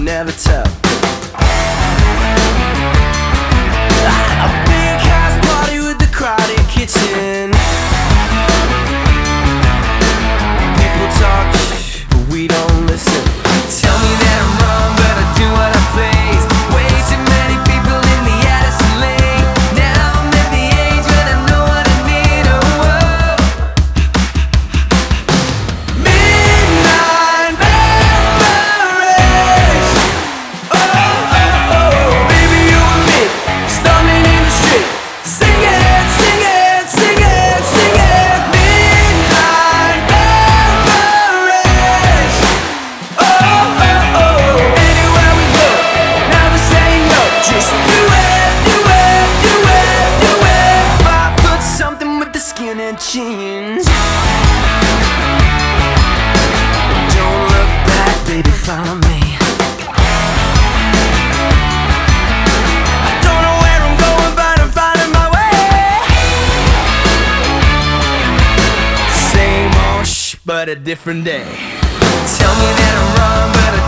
never tell. But a different day. Tell me that I'm wrong, but